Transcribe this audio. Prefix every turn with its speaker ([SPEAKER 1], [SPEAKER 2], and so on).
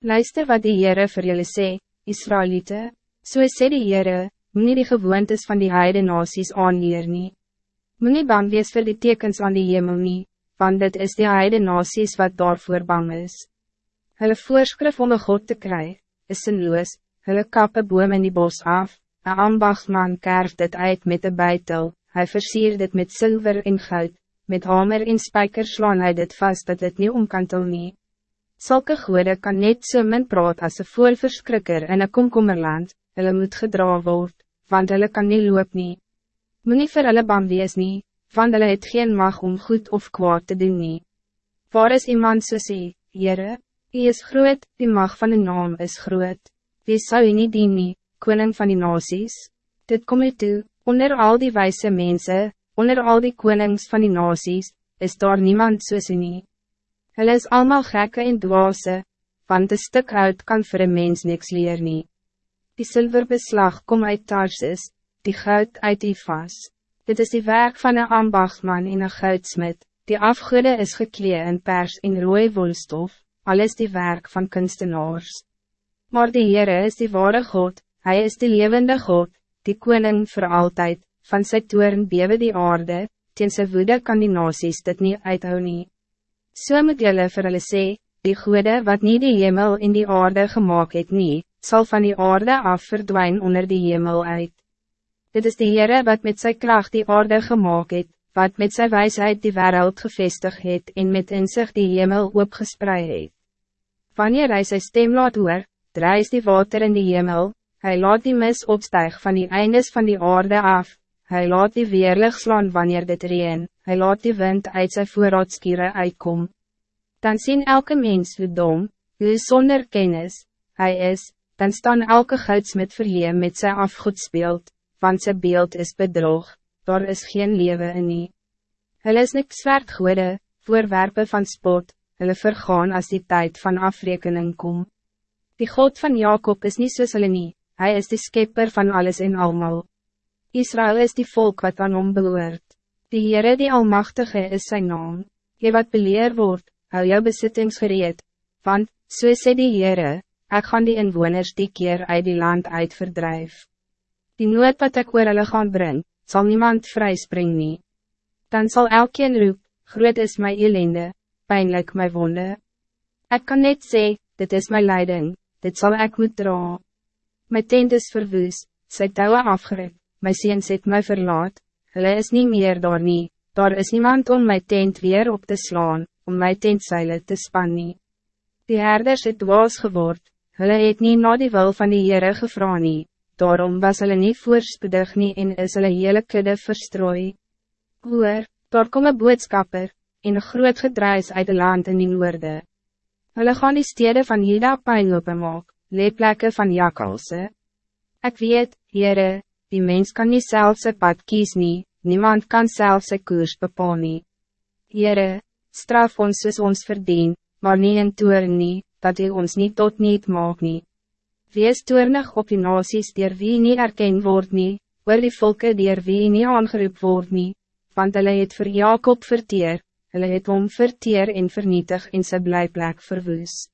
[SPEAKER 1] Luister wat die Heere vir julle sê, Israëlieten, so sê die Heere, moet die gewoontes van die heide nasies aanleer nie. Moet nie bang wees vir die tekens aan die hemel nie, want dit is die heide nasies wat daarvoor bang is. Hulle voorskrif om een God te kry, is sinloos, hulle kappe boom in die bos af, een ambachtman kerf dit uit met een bijtel, hij versier dit met zilver en goud, met hamer en spijker slaan hy dit vast dat het niet omkantel nie. Zulke goede kan net so min praat as een voorverskrikker in een komkommerland, hulle moet gedra word, want hulle kan niet loop nie. Moet nie vir hulle bang wees nie, want hulle het geen mag om goed of kwaad te doen nie. Waar is iemand so sê, Heere, hy is groot, die mag van de naam is groot, wie zou hy nie dien nie, koning van die nasies? Dit kom hy toe, onder al die wijze mensen, onder al die konings van die nasies, is daar niemand soos hy nie. Hulle is allemaal gekke en dwaase, want een stuk hout kan voor een mens niks leer nie. Die zilverbeslag kom uit Tarsus, die goud uit die vas. Dit is die werk van een ambachtman en een goudsmid, die afgoede is geklee in pers en rooie wolstof, alles die werk van kunstenaars. Maar die Heere is die ware God, Hij is de levende God, die koning voor altijd, van sy toeren bewe die aarde, teen sy woede kan die nasies dit niet uithou nie. So moet jylle vir hulle sê, die goede wat niet die hemel in die aarde gemaakt het nie, zal van die aarde af verdwijnen onder die hemel uit. Dit is de Heere wat met zijn kracht die aarde gemaakt het, wat met zijn wijsheid die wereld gevestigd het en met inzicht die hemel opgespreid het. Wanneer hij zijn stem laat hoor, drijft die water in die hemel, hij laat die mis opstijg van die eindes van die aarde af, hij laat die weerlig slaan wanneer dit reen, hij laat die wind uit zijn voorraadskieren uitkom. Dan zien elke mens hoe dom, hoe zonder kennis, hij is, dan staan elke goudsmid vir hem met sy afgoedsbeeld, want sy beeld is bedrog, daar is geen leven in nie. Hulle is niks zwart goede, voorwerpen van spot, hulle vergaan als die tijd van afrekening kom. Die God van Jacob is niet hulle nie, hy is de skepper van alles en almal. Israël is die volk wat aan hom behoort. Die Heere die Almachtige is zijn naam, je wat beleer wordt, hou jou besittings gereed, want, so sê die Heere, Ik gaan die inwoners die keer uit die land uit verdrijf. Die nood wat ek oor hulle gaan bring, zal niemand vryspring nie. Dan zal elkeen roep, groot is my ellende, pijnlijk my wonde. Ik kan net sê, dit is my leiding, dit zal ik moet dra. My tent is verwoes, sy touwe afgerik, my seens het my verlaat, hulle is niet meer daar nie, daar is niemand om my tent weer op te slaan, om my tentseile te span nie. Die herders het dwaas geword, Hulle het nie na die wil van die Heere gevra nie, daarom was hulle nie voorspoedig nie en is hulle hele kudde verstrooi. Hoor, daar kom een boodskapper, en een groot gedruis uit de land in die noorde. Hulle gaan die stede van Jida pijnlope maak, leeplekke van jakalse. Ik weet, Heere, die mens kan niet zelf zijn pad kies nie, niemand kan zelf zijn koers bepaal nie. Heere, straf ons soos ons verdien, maar niet in toer nie, dat hij ons niet tot niet maak nie. Wees toernig op die nasies dier wie niet erken word nie, oor die volke dier wie niet aangeroep word nie, want hulle het vir Jacob verteer, hulle het om verteer en vernietig in sy blijplek verwoes.